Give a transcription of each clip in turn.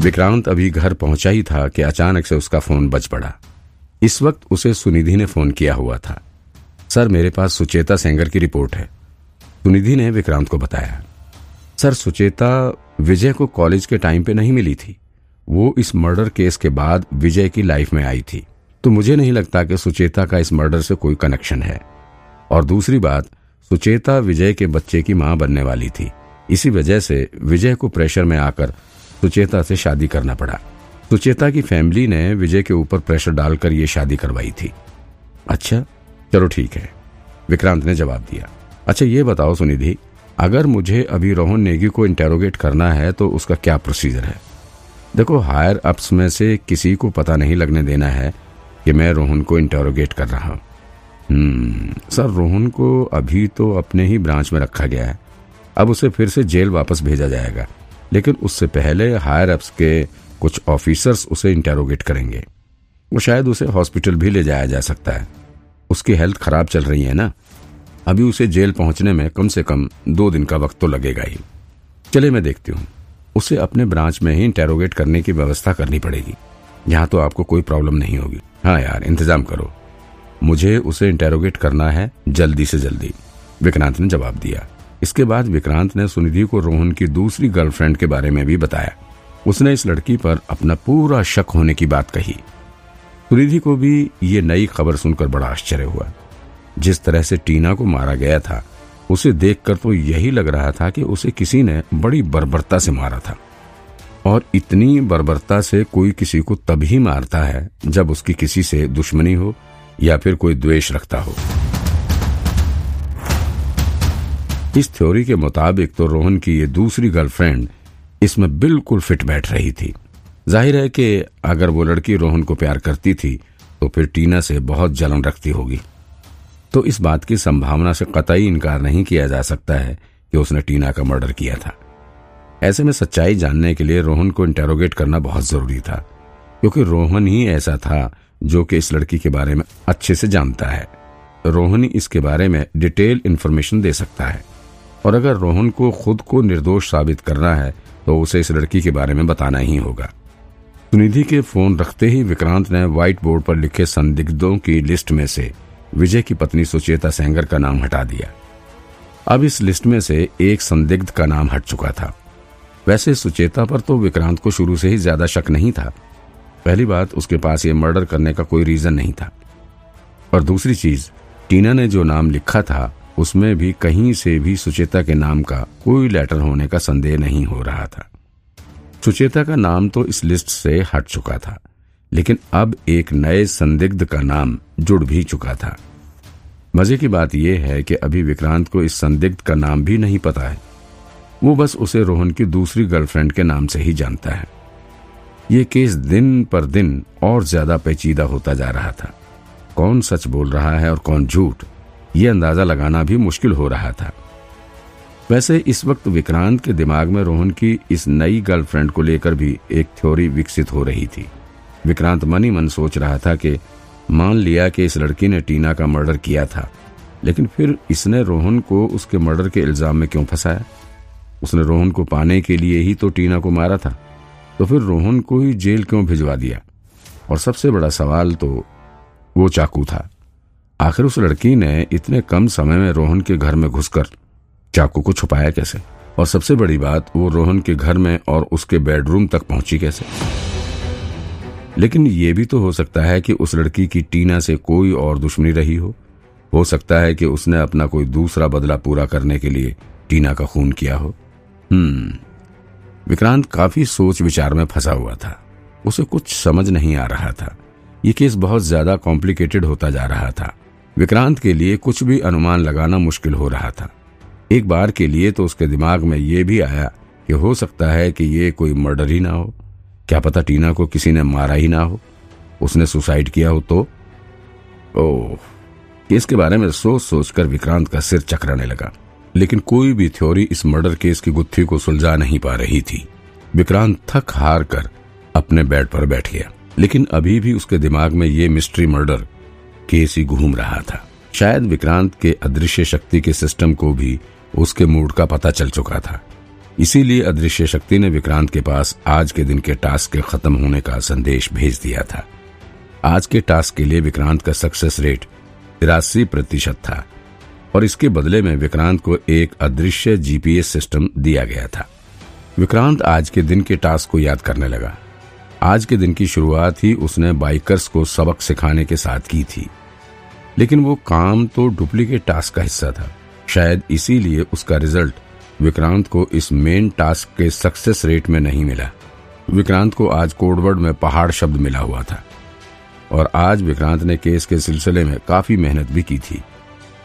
विक्रांत अभी घर पहुँचा ही था कि अचानक से उसका फ़ोन बज पड़ा। इस वक्त उसे सुनिधि ने फ़ोन किया हुआ था। सर, मेरे पास सुचेता सेंगर की रिपोर्ट है। सुनिधि ने विक्रांत को बताया। सर, सुचेता विजय को कॉलेज के टाइम पे नहीं मिली थी। वो इस मर्डर केस के बाद विजय की लाइफ में आई थी। तो मुझे नहीं लगता कि सुचेता का इस मर्डर से कोई कनेक्शन है। और दूसरी बात, सुचेता विजय के बच्चे की माँ बनने वाली थी। इसी वजह से विजय को प्रेशर में आकर सुचेता से शादी करना पड़ा। सुचेता की फैमिली ने विजय के ऊपर प्रेशर डालकर ये शादी करवाई थी। अच्छा चलो ठीक है। विक्रांत ने जवाब दिया। अच्छा ये बताओ सुनिधि अगर मुझे अभी रोहन नेगी को इंटेरोगेट करना है तो उसका क्या प्रोसीजर है? देखो हायर अप्स में से किसी को पता नहीं लगने देना है कि मैं रोहन को इंटेरोगेट कर रहा हूँ। हम्म, सर रोहन को अभी तो अपने ही ब्रांच में रखा गया है। अब उसे फिर से जेल वापस भेजा जाएगा। लेकिन उससे पहले हायर अप्स के कुछ ऑफिसर्स उसे इंटेरोगेट करेंगे। वो शायद उसे हॉस्पिटल भी ले जाया जा सकता है। उसकी हेल्थ खराब चल रही है ना? अभी उसे जेल पहुँचने में कम से कम दो दिन का वक्त तो लगेगा ही। चले मैं देखती हूँ। उसे अपने ब्रांच में ही इंटेरोगेट करने की व्यवस्था करनी पड़ेगी। यहाँ तो आपको कोई प्रॉब्लम नहीं होगी। हाँ यार, इंतज़ाम करो। मुझे उसे इंटेरोगेट करना है जल्दी से जल्दी। विक्रांत ने जवाब दिया। इसके बाद विक्रांत ने सुनिधि को रोहन की दूसरी गर्लफ्रेंड के बारे में भी बताया। उसने इस लड़की पर अपना पूरा शक होने की बात कही। सुनिधि को भी ये नई खबर सुनकर बड़ा आश्चर्य हुआ। जिस तरह से टीना को मारा गया था, उसे देखकर तो यही लग रहा था कि उसे किसी ने बड़ी बर्बरता से मारा था। और इतनी बर्बरता से कोई किसी को तभी मारता है जब उसकी किसी से दुश्मनी हो या फिर कोई द्वेष रखता हो। इस थ्योरी के मुताबिक तो रोहन की ये दूसरी गर्लफ्रेंड इसमें बिल्कुल फिट बैठ रही थी। ज़ाहिर है कि अगर वो लड़की रोहन को प्यार करती थी तो फिर टीना से बहुत जलन रखती होगी। तो इस बात की संभावना से कतई इनकार नहीं किया जा सकता है कि उसने टीना का मर्डर किया था। ऐसे में सच्चाई जानने के लिए रोहन को इंटेरोगेट करना बहुत ज़रूरी था, क्योंकि रोहन ही ऐसा था जो कि इस लड़की के बारे में अच्छे से जानता है। रोहन ही इसके बारे में डिटेल इन्फॉर्मेशन दे सकता है। और अगर रोहन को खुद को निर्दोष साबित करना है तो उसे इस लड़की के बारे में बताना ही होगा। सुनिधि के फ़ोन रखते ही विक्रांत ने व्हाइट बोर्ड पर लिखे संदिग्धों की लिस्ट में से विजय की पत्नी सुचेता सेंगर का नाम हटा दिया। अब इस लिस्ट में से एक संदिग्ध का नाम हट चुका था। वैसे सुचेता पर तो विक्रांत को शुरू से ही ज़्यादा शक नहीं था। पहली बात, उसके पास ये मर्डर करने का कोई रीजन नहीं था। और दूसरी चीज़, टीना ने जो नाम लिखा था उसमें भी कहीं से भी सुचेता के नाम का कोई लेटर होने का संदेह नहीं हो रहा था। सुचेता का नाम तो इस लिस्ट से हट चुका था, लेकिन अब एक नए संदिग्ध का नाम जुड़ भी चुका था। मज़े की बात यह है कि अभी विक्रांत को इस संदिग्ध का नाम भी नहीं पता है। वो बस उसे रोहन की दूसरी गर्लफ्रेंड के नाम से ही जानता है। ये केस दिन पर दिन और ज़्यादा पेचीदा होता जा रहा था। कौन सच बोल रहा है और कौन झूठ? ये अंदाज़ा लगाना भी मुश्किल हो रहा था। वैसे इस वक्त विक्रांत के दिमाग में रोहन की इस नई गर्लफ्रेंड को लेकर भी एक थ्योरी विकसित हो रही थी। विक्रांत मन ही मन सोच रहा था कि मान लिया कि इस लड़की ने टीना का मर्डर किया था, लेकिन फिर इसने रोहन को उसके मर्डर के इल्ज़ाम में क्यों फंसाया? उसने रोहन को पाने के लिए ही तो टीना को मारा था तो फिर रोहन को ही जेल क्यों भिजवा दिया? और सबसे बड़ा सवाल तो वो चाकू था। आखिर उस लड़की ने इतने कम समय में रोहन के घर में घुसकर चाकू को छुपाया कैसे? और सबसे बड़ी बात, वो रोहन के घर में और उसके बेडरूम तक पहुँची कैसे? लेकिन ये भी तो हो सकता है कि उस लड़की की टीना से कोई और दुश्मनी रही हो। हो सकता है कि उसने अपना कोई दूसरा बदला पूरा करने के लिए टीना का खून किया हो। हम्म विक्रांत काफ़ी सोच विचार में फंसा हुआ था। उसे कुछ समझ नहीं आ रहा था। ये केस बहुत ज़्यादा कॉम्प्लिकेटेड होता जा रहा था। विक्रांत के लिए कुछ भी अनुमान लगाना मुश्किल हो रहा था। एक बार के लिए तो उसके दिमाग में यह भी आया कि हो सकता है कि ये कोई मर्डर ही ना हो। क्या पता टीना को किसी ने मारा ही ना हो। उसने सुसाइड किया हो तो? ओह, इसके बारे में सोच सोचकर विक्रांत का सिर चकराने लगा। लेकिन कोई भी थ्योरी इस मर्डर केस की गुत्थी को सुलझा नहीं पा रही थी। विक्रांत थक हार कर अपने बेड पर बैठ गया। लेकिन अभी भी उसके दिमाग में ये मिस्ट्री मर्डर केस घूम रहा था। शायद विक्रांत के अदृश्य शक्ति के सिस्टम को भी उसके मूड का पता चल चुका था। इसीलिए अदृश्य शक्ति ने विक्रांत के पास आज के दिन के टास्क के खत्म होने का संदेश भेज दिया था। आज के टास्क के लिए विक्रांत का सक्सेस रेट तिरासी प्रतिशत था और इसके बदले में विक्रांत को एक अदृश्य जीपीएस सिस्टम दिया गया था। विक्रांत आज के दिन के टास्क को याद करने लगा। आज के दिन की शुरुआत ही उसने बाइकर्स को सबक सिखाने के साथ की थी। लेकिन वो काम तो डुप्लीकेट टास्क का हिस्सा था। शायद इसीलिए उसका रिज़ल्ट विक्रांत को इस मेन टास्क के सक्सेस रेट में नहीं मिला। विक्रांत को आज कोडवर्ड में पहाड़ शब्द मिला हुआ था। और आज विक्रांत ने केस के सिलसिले में काफ़ी मेहनत भी की थी।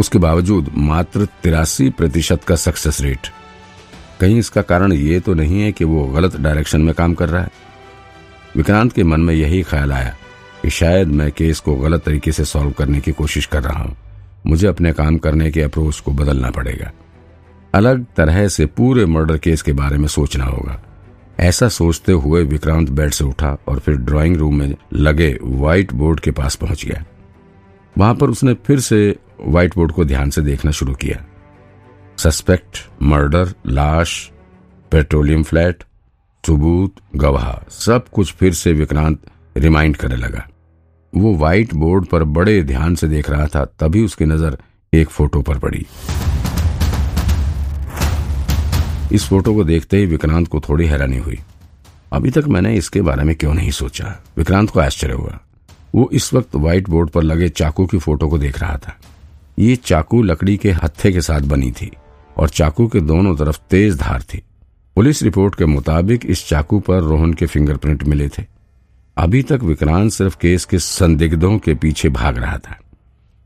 उसके बावजूद मात्र तिरासी प्रतिशत का सक्सेस रेट। कहीं इसका कारण ये तो नहीं है कि वो गलत डायरेक्शन में काम कर रहा है। विक्रांत के मन में यही ख्याल आया कि शायद मैं केस को गलत तरीके से सॉल्व करने की कोशिश कर रहा हूँ। मुझे अपने काम करने के अप्रोच को बदलना पड़ेगा। अलग तरह से पूरे मर्डर केस के बारे में सोचना होगा। ऐसा सोचते हुए विक्रांत बेड से उठा और फिर ड्राइंग रूम में लगे व्हाइट बोर्ड के पास पहुँच गया। वहाँ पर उसने फिर से व्हाइट बोर्ड को ध्यान से देखना शुरू किया। सस्पेक्ट मर्डर लाश पेट्रोलियम फ्लैट सबूत, गवाह, सब कुछ फिर से विक्रांत रिमाइंड करने लगा। वो व्हाइट बोर्ड पर बड़े ध्यान से देख रहा था, तभी उसकी नज़र एक फ़ोटो पर पड़ी। इस फ़ोटो को देखते ही विक्रांत को थोड़ी हैरानी हुई। अभी तक मैंने इसके बारे में क्यों नहीं सोचा? विक्रांत को आश्चर्य हुआ। वो इस वक्त व्हाइट बोर्ड पर लगे चाकू की फ़ोटो को देख रहा था। ये चाकू लकड़ी के हत्थे के साथ बनी थी और चाकू के दोनों तरफ़ तेज धार थी। पुलिस रिपोर्ट के मुताबिक इस चाकू पर रोहन के फिंगरप्रिंट मिले थे। अभी तक विक्रांत सिर्फ़ केस के संदिग्धों के पीछे भाग रहा था।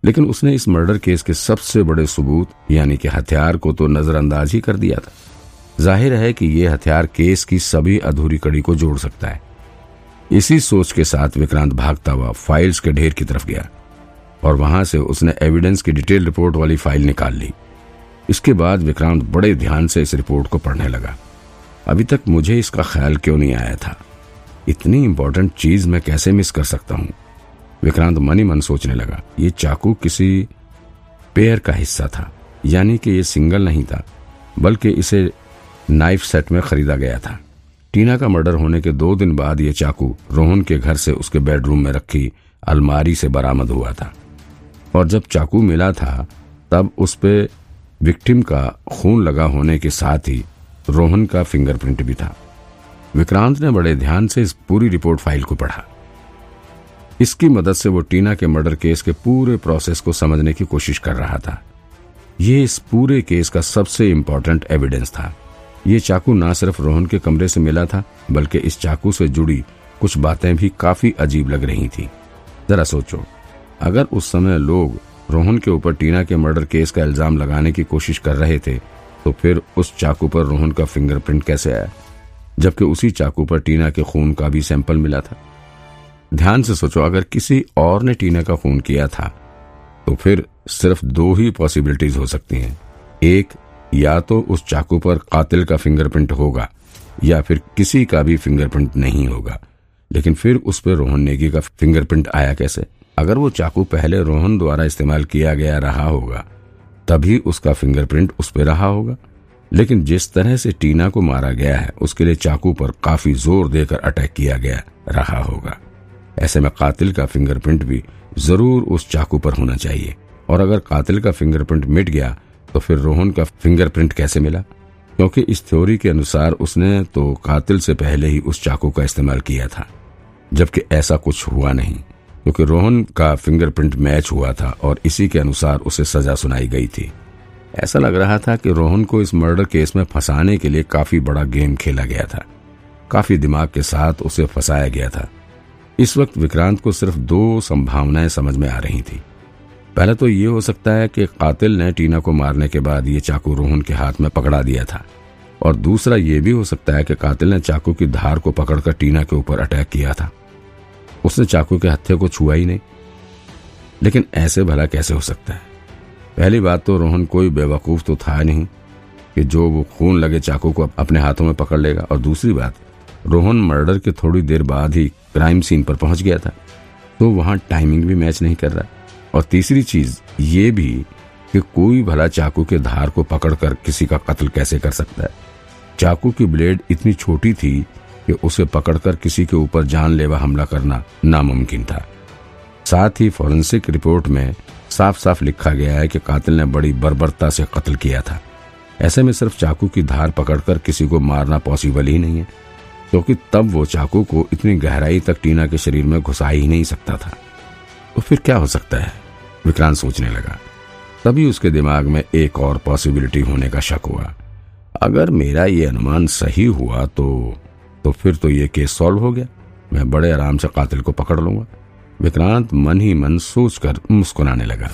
लेकिन उसने इस मर्डर केस के सबसे बड़े सबूत, यानी कि हथियार को तो नजरअंदाज ही कर दिया था। ज़ाहिर है कि यह हथियार केस की सभी अधूरी कड़ी को जोड़ सकता है। इसी सोच के साथ विक्रांत भागता हुआ फाइल्स के ढेर की तरफ़ गया और वहाँ से उसने एविडेंस की डिटेल रिपोर्ट वाली फ़ाइल निकाल ली। इसके बाद विक्रांत बड़े ध्यान से इस रिपोर्ट को पढ़ने लगा। अभी तक मुझे इसका ख्याल क्यों नहीं आया था? इतनी इंपॉर्टेंट चीज़ मैं कैसे मिस कर सकता हूँ? विक्रांत मनी मन सोचने लगा। ये चाकू किसी पेयर का हिस्सा था। यानी कि ये सिंगल नहीं था, बल्कि इसे नाइफ सेट में खरीदा गया था। टीना का मर्डर होने के दो दिन बाद ये चाकू रोहन के घर से उसके बेडरूम में रखी अलमारी से बरामद हुआ था। और जब चाकू मिला था, तब उस पर विक्टिम का खून लगा होने के साथ ही रोहन का फिंगरप्रिंट भी था। विक्रांत ने बड़े ध्यान से इस पूरी रिपोर्ट फ़ाइल को पढ़ा। इसकी मदद से वो टीना के मर्डर केस के पूरे प्रोसेस को समझने की कोशिश कर रहा था। ये इस पूरे केस का सबसे इम्पोर्टेंट एविडेंस था। ये चाकू ना सिर्फ़ रोहन के कमरे से मिला था, बल्कि इस चाकू से जुड़ी कुछ बातें भी काफ़ी अजीब लग रही थी। जरा सोचो, अगर उस समय लोग रोहन के ऊपर टीना के मर्डर केस का इल्ज़ाम लगाने की कोशिश कर रहे थे तो फिर उस चाकू पर रोहन का फिंगरप्रिंट कैसे आया? जबकि उसी चाकू पर टीना के खून का भी सैंपल मिला था। ध्यान से सोचो, अगर किसी और ने टीना का खून किया था तो फिर सिर्फ़ दो ही पॉसिबिलिटीज हो सकती हैं। एक, या तो उस चाकू पर कातिल का फिंगरप्रिंट होगा, या फिर किसी का भी फिंगरप्रिंट नहीं होगा। लेकिन फिर उस पर रोहन नेगी का फिंगरप्रिंट आया कैसे? अगर वो चाकू पहले रोहन द्वारा इस्तेमाल किया गया रहा होगा तभी उसका फिंगरप्रिंट उस पर रहा होगा। लेकिन जिस तरह से टीना को मारा गया है, उसके लिए चाकू पर काफ़ी ज़ोर देकर अटैक किया गया रहा होगा। ऐसे में कातिल का फिंगरप्रिंट भी ज़रूर उस चाकू पर होना चाहिए। और अगर कातिल का फिंगरप्रिंट मिट गया तो फिर रोहन का फिंगरप्रिंट कैसे मिला? क्योंकि इस थ्योरी के अनुसार उसने तो कातिल से पहले ही उस चाकू का इस्तेमाल किया था, जबकि ऐसा कुछ हुआ नहीं। क्योंकि रोहन का फिंगरप्रिंट मैच हुआ था और इसी के अनुसार उसे सजा सुनाई गई थी। ऐसा लग रहा था कि रोहन को इस मर्डर केस में फंसाने के लिए काफ़ी बड़ा गेम खेला गया था। काफ़ी दिमाग के साथ उसे फंसाया गया था। इस वक्त विक्रांत को सिर्फ़ दो संभावनाएँ समझ में आ रही थी। पहले तो ये हो सकता है कि कातिल ने टीना को मारने के बाद ये चाकू रोहन के हाथ में पकड़ा दिया था। और दूसरा ये भी हो सकता है कि कातिल ने चाकू की धार को पकड़कर टीना के ऊपर अटैक किया था। उसने चाकू के हत्थे को छुआ ही नहीं। लेकिन ऐसे भला कैसे हो सकता है? पहली बात तो रोहन कोई बेवकूफ़ तो था नहीं कि जो वो खून लगे चाकू को अपने हाथों में पकड़ लेगा। और दूसरी बात, रोहन मर्डर के थोड़ी देर बाद ही क्राइम सीन पर पहुँच गया था। तो वहाँ टाइमिंग भी मैच नहीं कर रहा। और तीसरी चीज़ ये भी कि कोई भला चाकू के धार को पकड़कर किसी का कत्ल कैसे कर सकता है? चाकू की ब्लेड इतनी छोटी थी कि उसे पकड़कर किसी के ऊपर जानलेवा हमला करना नामुमकिन था। साथ ही फॉरेंसिक रिपोर्ट में साफ़ साफ़ लिखा गया है कि कातिल ने बड़ी बर्बरता से कत्ल किया था। ऐसे में सिर्फ़ चाकू की धार पकड़कर किसी को मारना पॉसिबल ही नहीं है, क्योंकि तो तब वो चाकू को इतनी गहराई तक टीना के शरीर में घुसा ही नहीं सकता था। तो फिर क्या हो सकता है? विक्रांत सोचने लगा। तभी उसके दिमाग में एक और पॉसिबिलिटी होने का शक हुआ। अगर मेरा ये अनुमान सही हुआ तो तो फिर तो ये केस सॉल्व हो गया। मैं बड़े आराम से कातिल को पकड़ लूँगा। विक्रांत मन ही मन सोचकर मुस्कुराने लगा।